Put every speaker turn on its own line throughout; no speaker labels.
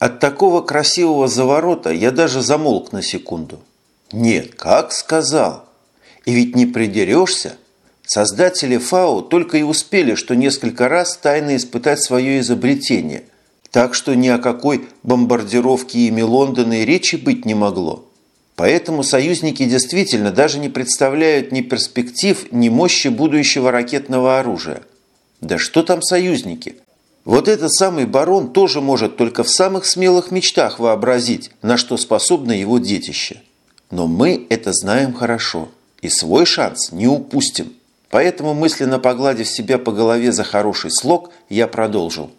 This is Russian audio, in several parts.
От такого красивого заворота я даже замолк на секунду. Нет, как сказал. И ведь не придерешься. Создатели ФАО только и успели, что несколько раз тайно испытать свое изобретение. Так что ни о какой бомбардировке ими Лондона и речи быть не могло. Поэтому союзники действительно даже не представляют ни перспектив, ни мощи будущего ракетного оружия. Да что там союзники? Вот этот самый барон тоже может только в самых смелых мечтах вообразить, на что способно его детище. Но мы это знаем хорошо и свой шанс не упустим. Поэтому, мысленно погладив себя по голове за хороший слог, я продолжил.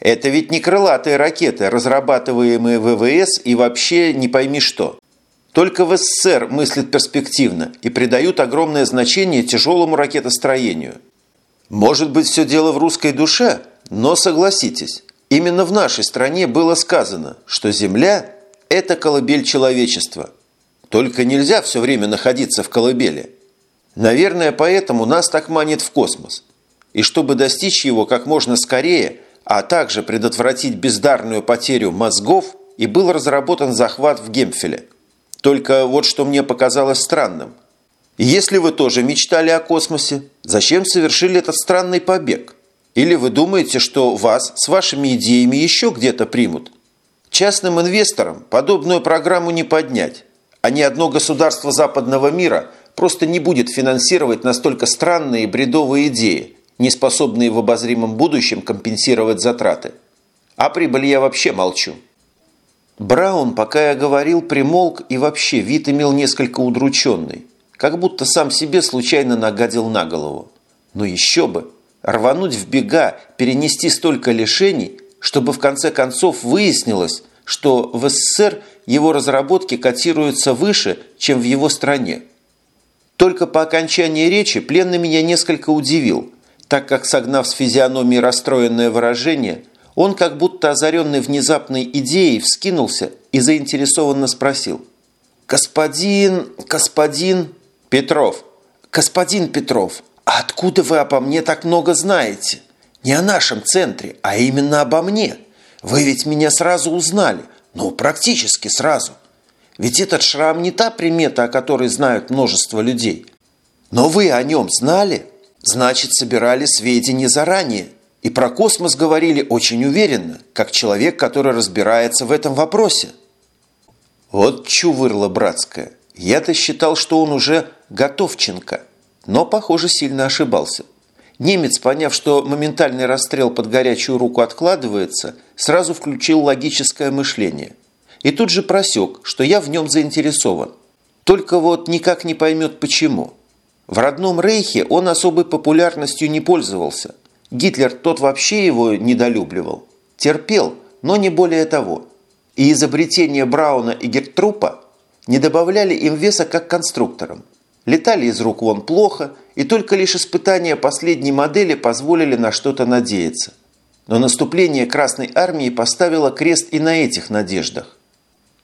Это ведь не крылатые ракеты, разрабатываемые ВВС и вообще не пойми что. Только в СССР мыслят перспективно и придают огромное значение тяжелому ракетостроению. Может быть, все дело в русской душе, но согласитесь, именно в нашей стране было сказано, что Земля – это колыбель человечества. Только нельзя все время находиться в колыбели. Наверное, поэтому нас так манит в космос. И чтобы достичь его как можно скорее, а также предотвратить бездарную потерю мозгов, и был разработан захват в Гемфеле – только вот что мне показалось странным. Если вы тоже мечтали о космосе, зачем совершили этот странный побег? Или вы думаете, что вас с вашими идеями еще где-то примут? Частным инвесторам подобную программу не поднять, а ни одно государство западного мира просто не будет финансировать настолько странные и бредовые идеи, не способные в обозримом будущем компенсировать затраты. А прибыль я вообще молчу. Браун, пока я говорил, примолк и вообще вид имел несколько удрученный, как будто сам себе случайно нагадил на голову. Но еще бы! Рвануть в бега, перенести столько лишений, чтобы в конце концов выяснилось, что в СССР его разработки котируются выше, чем в его стране. Только по окончании речи пленный меня несколько удивил, так как, согнав с физиономии расстроенное выражение – он, как будто озаренный внезапной идеей, вскинулся и заинтересованно спросил. «Господин... господин...» «Петров». «Господин Петров, а откуда вы обо мне так много знаете? Не о нашем центре, а именно обо мне. Вы ведь меня сразу узнали. Ну, практически сразу. Ведь этот шрам не та примета, о которой знают множество людей. Но вы о нем знали? Значит, собирали сведения заранее и про космос говорили очень уверенно, как человек, который разбирается в этом вопросе. Вот чувырла братская. Я-то считал, что он уже готовченко, но, похоже, сильно ошибался. Немец, поняв, что моментальный расстрел под горячую руку откладывается, сразу включил логическое мышление. И тут же просек, что я в нем заинтересован. Только вот никак не поймет почему. В родном Рейхе он особой популярностью не пользовался – Гитлер тот вообще его недолюбливал. Терпел, но не более того. И изобретения Брауна и Гертрупа не добавляли им веса как конструкторам. Летали из рук вон плохо, и только лишь испытания последней модели позволили на что-то надеяться. Но наступление Красной Армии поставило крест и на этих надеждах.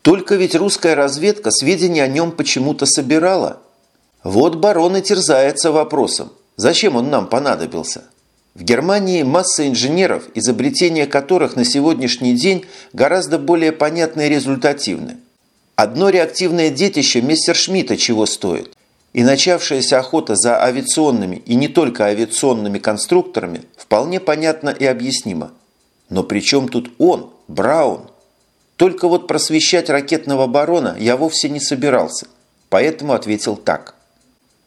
Только ведь русская разведка сведения о нем почему-то собирала. Вот барон и терзается вопросом, зачем он нам понадобился. В Германии масса инженеров, изобретения которых на сегодняшний день гораздо более понятны и результативны. Одно реактивное детище Мессершмитта чего стоит. И начавшаяся охота за авиационными и не только авиационными конструкторами вполне понятна и объяснима. Но при чем тут он, Браун? Только вот просвещать ракетного барона я вовсе не собирался, поэтому ответил так.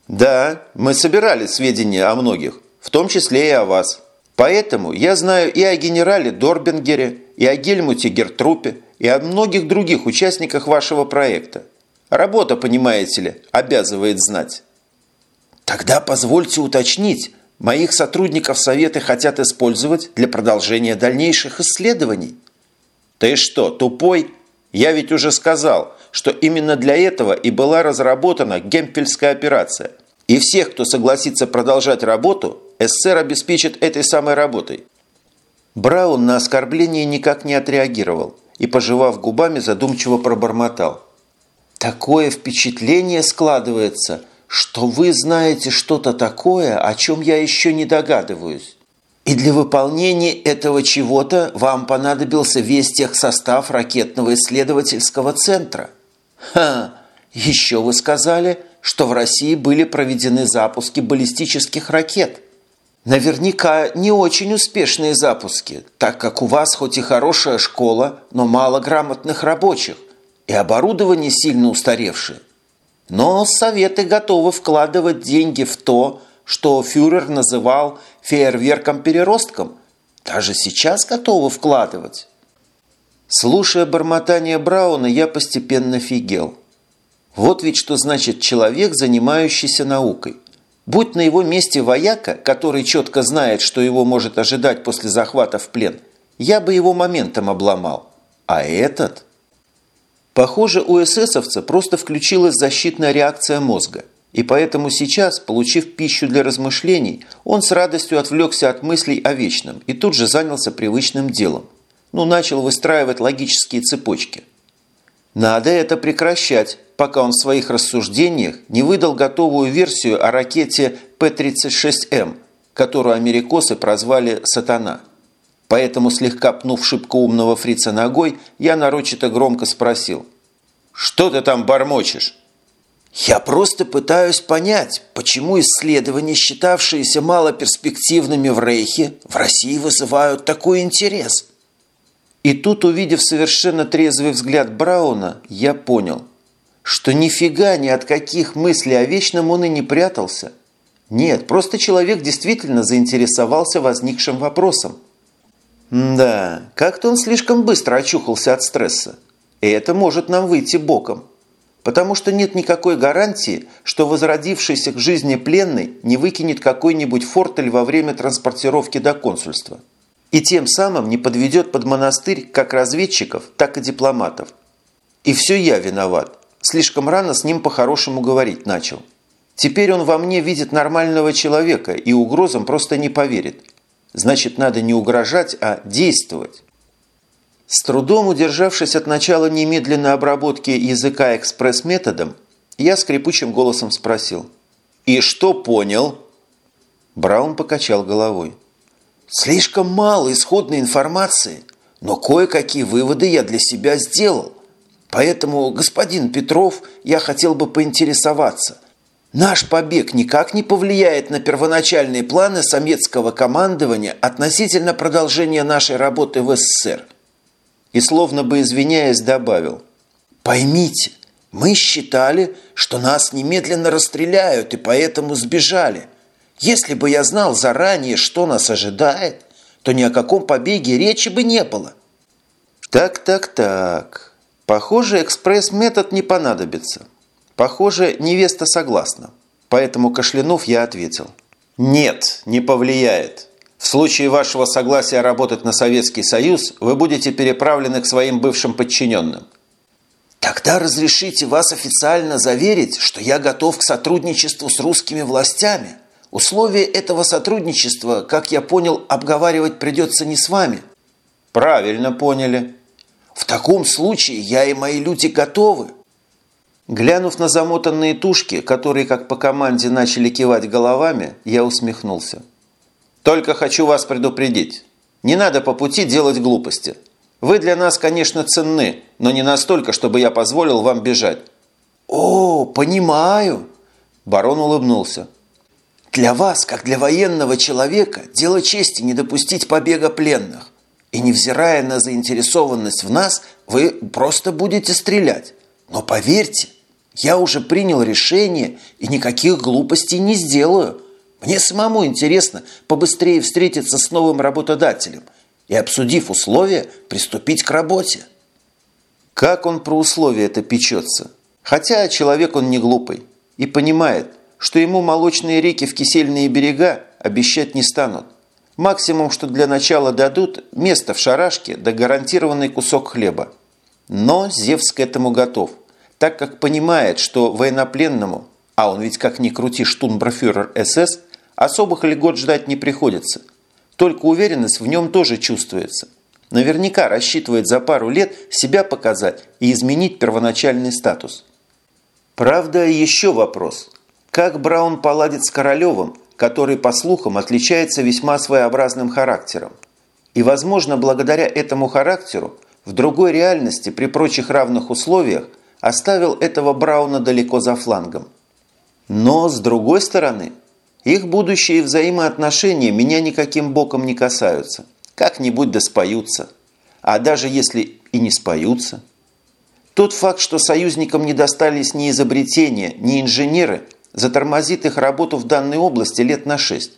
Да, мы собирали сведения о многих, в том числе и о вас. Поэтому я знаю и о генерале Дорбингере, и о Гельмуте Гертрупе, и о многих других участниках вашего проекта. Работа, понимаете ли, обязывает знать. Тогда позвольте уточнить, моих сотрудников Советы хотят использовать для продолжения дальнейших исследований. Ты что, тупой? Я ведь уже сказал, что именно для этого и была разработана Гемпельская операция. И всех, кто согласится продолжать работу, СССР обеспечит этой самой работой. Браун на оскорбление никак не отреагировал и, пожевав губами, задумчиво пробормотал. «Такое впечатление складывается, что вы знаете что-то такое, о чем я еще не догадываюсь. И для выполнения этого чего-то вам понадобился весь техсостав ракетного исследовательского центра. Ха! Еще вы сказали, что в России были проведены запуски баллистических ракет. Наверняка не очень успешные запуски, так как у вас хоть и хорошая школа, но мало грамотных рабочих и оборудование сильно устаревшее. Но Советы готовы вкладывать деньги в то, что фюрер называл фейерверком-переростком. Даже сейчас готовы вкладывать. Слушая бормотание Брауна, я постепенно фигел. Вот ведь что значит человек, занимающийся наукой. Будь на его месте вояка, который четко знает, что его может ожидать после захвата в плен, я бы его моментом обломал. А этот... Похоже, у эсэсовца просто включилась защитная реакция мозга. И поэтому сейчас, получив пищу для размышлений, он с радостью отвлекся от мыслей о вечном и тут же занялся привычным делом. Ну, начал выстраивать логические цепочки. Надо это прекращать, пока он в своих рассуждениях не выдал готовую версию о ракете П-36М, которую америкосы прозвали «Сатана». Поэтому, слегка пнув шибко умного фрица ногой, я нарочито громко спросил. «Что ты там бормочешь?» «Я просто пытаюсь понять, почему исследования, считавшиеся малоперспективными в Рейхе, в России вызывают такой интерес». И тут, увидев совершенно трезвый взгляд Брауна, я понял, что нифига ни от каких мыслей о вечном он и не прятался. Нет, просто человек действительно заинтересовался возникшим вопросом. Да, как-то он слишком быстро очухался от стресса. И это может нам выйти боком. Потому что нет никакой гарантии, что возродившийся к жизни пленный не выкинет какой-нибудь фортель во время транспортировки до консульства. И тем самым не подведет под монастырь как разведчиков, так и дипломатов. И все я виноват. Слишком рано с ним по-хорошему говорить начал. Теперь он во мне видит нормального человека и угрозам просто не поверит. Значит, надо не угрожать, а действовать. С трудом удержавшись от начала немедленной обработки языка экспресс-методом, я скрипучим голосом спросил. «И что понял?» Браун покачал головой. «Слишком мало исходной информации, но кое-какие выводы я для себя сделал. Поэтому, господин Петров, я хотел бы поинтересоваться – Наш побег никак не повлияет на первоначальные планы советского командования относительно продолжения нашей работы в СССР. И словно бы извиняясь добавил. Поймите, мы считали, что нас немедленно расстреляют и поэтому сбежали. Если бы я знал заранее, что нас ожидает, то ни о каком побеге речи бы не было. Так, так, так. Похоже, экспресс-метод не понадобится. Похоже, невеста согласна. Поэтому, кашлянув, я ответил. Нет, не повлияет. В случае вашего согласия работать на Советский Союз, вы будете переправлены к своим бывшим подчиненным. Тогда разрешите вас официально заверить, что я готов к сотрудничеству с русскими властями. Условия этого сотрудничества, как я понял, обговаривать придется не с вами. Правильно поняли. В таком случае я и мои люди готовы. Глянув на замотанные тушки, которые как по команде начали кивать головами, я усмехнулся. «Только хочу вас предупредить. Не надо по пути делать глупости. Вы для нас, конечно, ценны, но не настолько, чтобы я позволил вам бежать». «О, понимаю!» Барон улыбнулся. «Для вас, как для военного человека, дело чести не допустить побега пленных. И невзирая на заинтересованность в нас, вы просто будете стрелять. Но поверьте, я уже принял решение и никаких глупостей не сделаю. Мне самому интересно побыстрее встретиться с новым работодателем и, обсудив условия, приступить к работе. Как он про условия это печется? Хотя человек он не глупый и понимает, что ему молочные реки в кисельные берега обещать не станут. Максимум, что для начала дадут, место в шарашке да гарантированный кусок хлеба. Но Зевс к этому готов – так как понимает, что военнопленному, а он ведь как ни крути штунброфюрер СС, особых льгот ждать не приходится. Только уверенность в нем тоже чувствуется. Наверняка рассчитывает за пару лет себя показать и изменить первоначальный статус. Правда, еще вопрос. Как Браун поладит с Королевым, который, по слухам, отличается весьма своеобразным характером. И, возможно, благодаря этому характеру в другой реальности при прочих равных условиях оставил этого Брауна далеко за флангом. Но, с другой стороны, их будущие взаимоотношения меня никаким боком не касаются. Как-нибудь да споются. А даже если и не споются. Тот факт, что союзникам не достались ни изобретения, ни инженеры, затормозит их работу в данной области лет на шесть.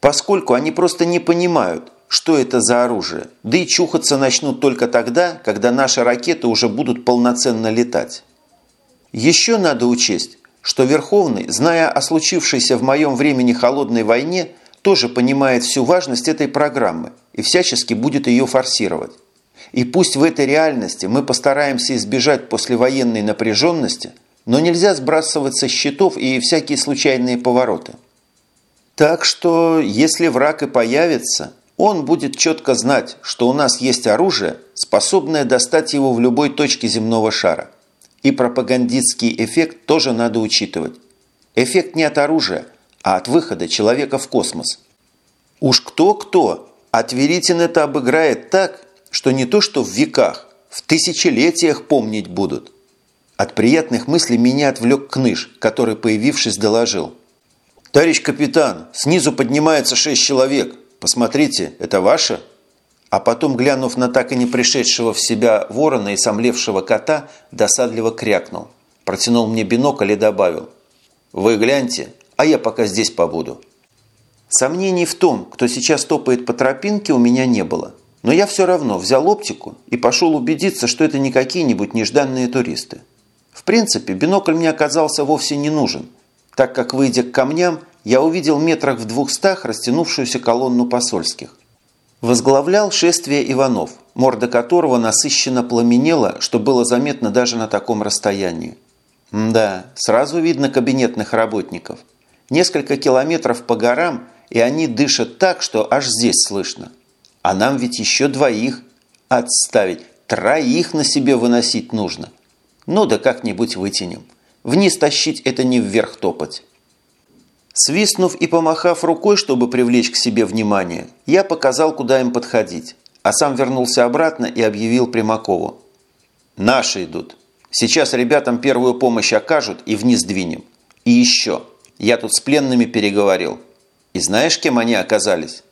Поскольку они просто не понимают, что это за оружие, да и чухаться начнут только тогда, когда наши ракеты уже будут полноценно летать. Еще надо учесть, что Верховный, зная о случившейся в моем времени холодной войне, тоже понимает всю важность этой программы и всячески будет ее форсировать. И пусть в этой реальности мы постараемся избежать послевоенной напряженности, но нельзя сбрасывать со счетов и всякие случайные повороты. Так что, если враг и появится, он будет четко знать, что у нас есть оружие, способное достать его в любой точке земного шара. И пропагандистский эффект тоже надо учитывать. Эффект не от оружия, а от выхода человека в космос. Уж кто-кто, а Тверитин это обыграет так, что не то что в веках, в тысячелетиях помнить будут. От приятных мыслей меня отвлек Кныш, который, появившись, доложил. «Товарищ капитан, снизу поднимается шесть человек. Посмотрите, это ваше?» а потом, глянув на так и не пришедшего в себя ворона и сомлевшего кота, досадливо крякнул. Протянул мне бинокль и добавил. «Вы гляньте, а я пока здесь побуду». Сомнений в том, кто сейчас топает по тропинке, у меня не было. Но я все равно взял оптику и пошел убедиться, что это не какие-нибудь нежданные туристы. В принципе, бинокль мне оказался вовсе не нужен, так как, выйдя к камням, я увидел метрах в двухстах растянувшуюся колонну посольских. Возглавлял шествие Иванов, морда которого насыщенно пламенела, что было заметно даже на таком расстоянии. да, сразу видно кабинетных работников. Несколько километров по горам, и они дышат так, что аж здесь слышно. А нам ведь еще двоих отставить, троих на себе выносить нужно. Ну да как-нибудь вытянем. Вниз тащить это не вверх топать. Свистнув и помахав рукой, чтобы привлечь к себе внимание, я показал, куда им подходить, а сам вернулся обратно и объявил Примакову. «Наши идут. Сейчас ребятам первую помощь окажут и вниз двинем. И еще. Я тут с пленными переговорил. И знаешь, кем они оказались?»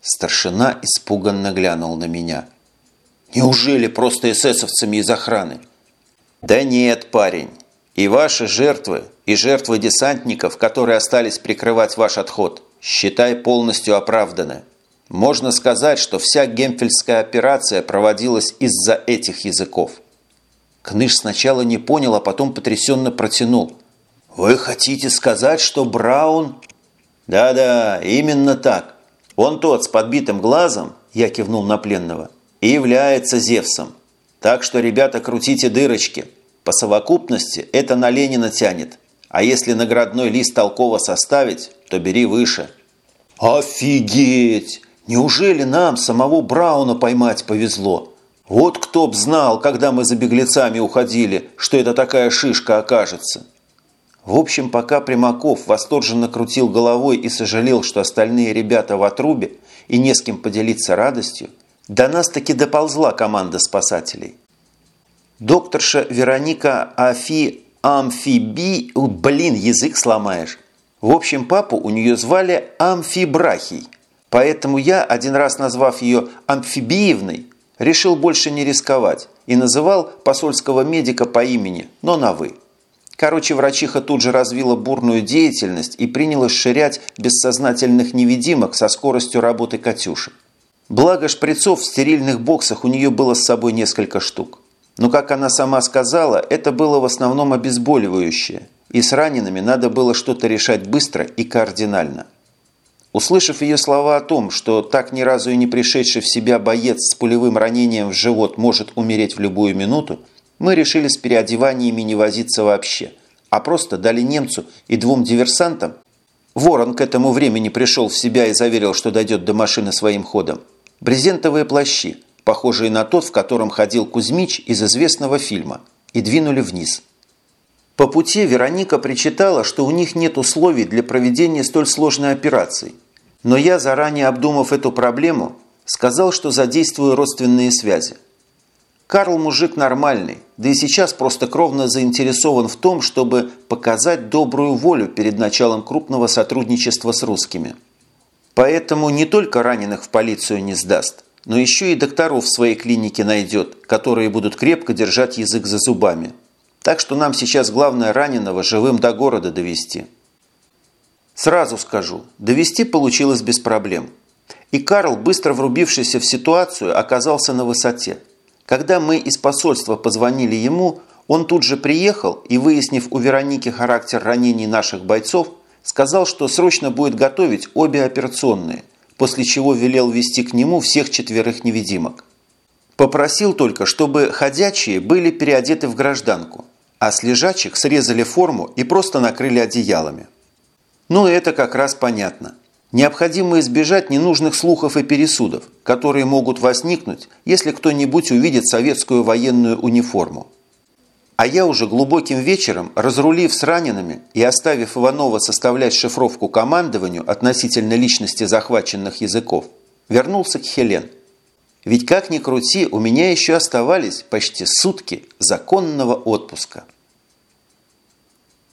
Старшина испуганно глянул на меня. «Неужели просто эсэсовцами из охраны?» «Да нет, парень. И ваши жертвы, и жертвы десантников, которые остались прикрывать ваш отход, считай полностью оправданы. Можно сказать, что вся гемфельская операция проводилась из-за этих языков. Кныш сначала не понял, а потом потрясенно протянул. «Вы хотите сказать, что Браун...» «Да-да, именно так. Он тот с подбитым глазом, я кивнул на пленного, и является Зевсом. Так что, ребята, крутите дырочки». По совокупности это на Ленина тянет. А если наградной лист толково составить, то бери выше. Офигеть! Неужели нам самого Брауна поймать повезло? Вот кто б знал, когда мы за беглецами уходили, что это такая шишка окажется. В общем, пока Примаков восторженно крутил головой и сожалел, что остальные ребята в отрубе и не с кем поделиться радостью, до нас таки доползла команда спасателей. Докторша Вероника Афи Амфиби... Блин, язык сломаешь. В общем, папу у нее звали Амфибрахий. Поэтому я, один раз назвав ее Амфибиевной, решил больше не рисковать и называл посольского медика по имени, но на «вы». Короче, врачиха тут же развила бурную деятельность и принялась ширять бессознательных невидимок со скоростью работы Катюши. Благо шприцов в стерильных боксах у нее было с собой несколько штук. Но, как она сама сказала, это было в основном обезболивающее, и с ранеными надо было что-то решать быстро и кардинально. Услышав ее слова о том, что так ни разу и не пришедший в себя боец с пулевым ранением в живот может умереть в любую минуту, мы решили с переодеваниями не возиться вообще, а просто дали немцу и двум диверсантам Ворон к этому времени пришел в себя и заверил, что дойдет до машины своим ходом. Брезентовые плащи, похожие на тот, в котором ходил Кузьмич из известного фильма, и двинули вниз. По пути Вероника причитала, что у них нет условий для проведения столь сложной операции. Но я, заранее обдумав эту проблему, сказал, что задействую родственные связи. Карл мужик нормальный, да и сейчас просто кровно заинтересован в том, чтобы показать добрую волю перед началом крупного сотрудничества с русскими. Поэтому не только раненых в полицию не сдаст, но еще и докторов в своей клинике найдет, которые будут крепко держать язык за зубами. Так что нам сейчас главное раненого живым до города довести. Сразу скажу, довести получилось без проблем. И Карл, быстро врубившийся в ситуацию, оказался на высоте. Когда мы из посольства позвонили ему, он тут же приехал и, выяснив у Вероники характер ранений наших бойцов, сказал, что срочно будет готовить обе операционные, после чего велел вести к нему всех четверых невидимок. Попросил только, чтобы ходячие были переодеты в гражданку, а с лежачих срезали форму и просто накрыли одеялами. Ну, это как раз понятно. Необходимо избежать ненужных слухов и пересудов, которые могут возникнуть, если кто-нибудь увидит советскую военную униформу. А я уже глубоким вечером, разрулив с ранеными и оставив Иванова составлять шифровку командованию относительно личности захваченных языков, вернулся к Хелен. Ведь как ни крути, у меня еще оставались почти сутки законного отпуска.